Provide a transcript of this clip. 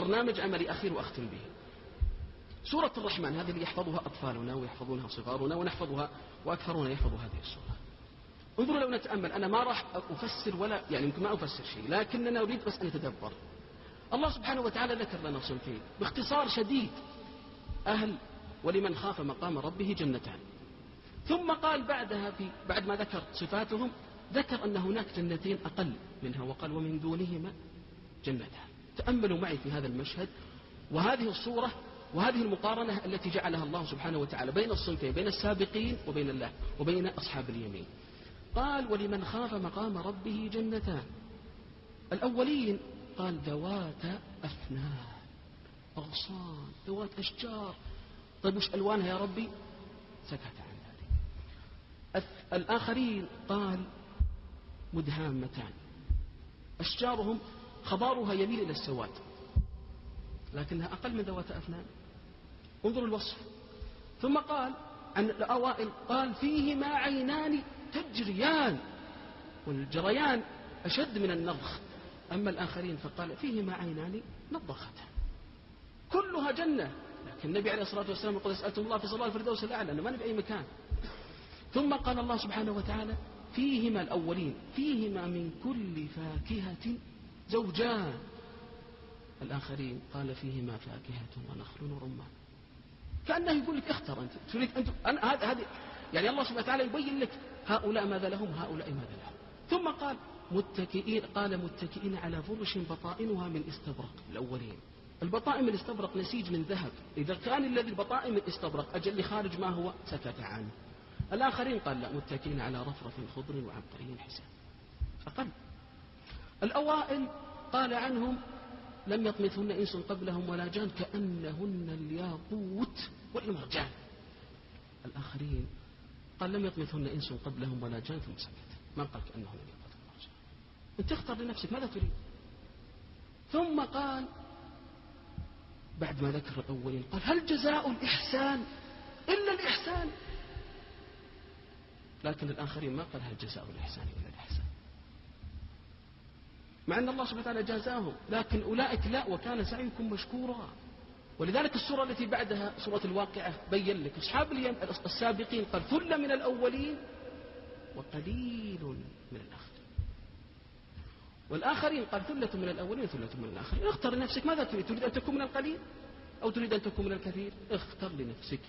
برنامج عملي أخير وأختم به. سورة الرحمن هذه اللي يحفظها أطفالنا ويحفظونها صغارنا ونحفظها وأكثرنا يحفظ هذه السورة. انظروا لو نتأمل أنا ما راح أفسر ولا يعني يمكن ما أفسر شيء لكننا نريد بس أن نتدبر. الله سبحانه وتعالى ذكر لنا صنفين باختصار شديد أهل ولمن خاف مقام ربه جنتان. ثم قال بعدها في بعد ما ذكر صفاتهم ذكر أن هناك جنتين أقل منها وقال ومن دونهما جنتان. تأملوا معي في هذا المشهد وهذه الصورة وهذه المقارنة التي جعلها الله سبحانه وتعالى بين الصنفين بين السابقين وبين الله وبين أصحاب اليمين. قال ولمن خاف مقام ربه جنتان الأولين قال ذوات أفنان أغصان ذوات أشجار. طيب وش ألوانها يا ربي؟ سكت عن ذلك. الآخرين قال مدهامتان أشجارهم خضارها يميل إلى السواد لكنها أقل من ذوات أفنان. انظروا الوصف. ثم قال عن الأوائل قال فيهما عينان تجريان والجريان أشد من النضخ. أما الآخرين فقال فيهما عينان نضختان. كلها جنة. لكن النبي عليه الصلاة والسلام يقول سألتم الله في صلاة الفردوس الأعلى أنا ما في أي مكان. ثم قال الله سبحانه وتعالى فيهما الأولين فيهما من كل فاكهة زوجان. الآخرين قال فيهما فاكهة ونخل ورمان. كأنه يقول لك اختر أنت. تريد أنت أنا هذه يعني الله سبحانه وتعالى يبين لك هؤلاء ماذا لهم هؤلاء ماذا لهم. ثم قال متكئين قال متكئين على فرش بطائنها من استبرق الأولين. البطائم من استبرق نسيج من ذهب. إذا كان الذي البطائم من استبرق أجل خارج ما هو؟ سكت عنه. الآخرين قال لا متكئين على رفرف خضر وعبقري حسان أقل. الأوائل قال عنهم لم يطمثهن إنس قبلهم ولا جان كأنهن الياقوت والمرجان الآخرين قال لم يطمثهن إنس قبلهم ولا جان ثم سكت. ما قال كأنهن الياقوت والمرجان أنت اختر لنفسك ماذا تريد؟ ثم قال بعد ما ذكر الأولين قال هل جزاء الإحسان إلا الإحسان؟ لكن الآخرين ما قال هل جزاء الإحسان إلا الإحسان. مع أن الله سبحانه وتعالى جازاهم لكن أولئك لا وكان سعيكم مشكورا. ولذلك السورة التي بعدها سورة الواقعة بين لك. أصحاب السابقين قال ثلة من الأولين وقليل من الآخرين. والآخرين قال ثلة من الأولين وثلة من الآخرين. اختر لنفسك. ماذا تريد؟ تريد أن تكون من القليل أو تريد أن تكون من الكثير؟ اختر لنفسك.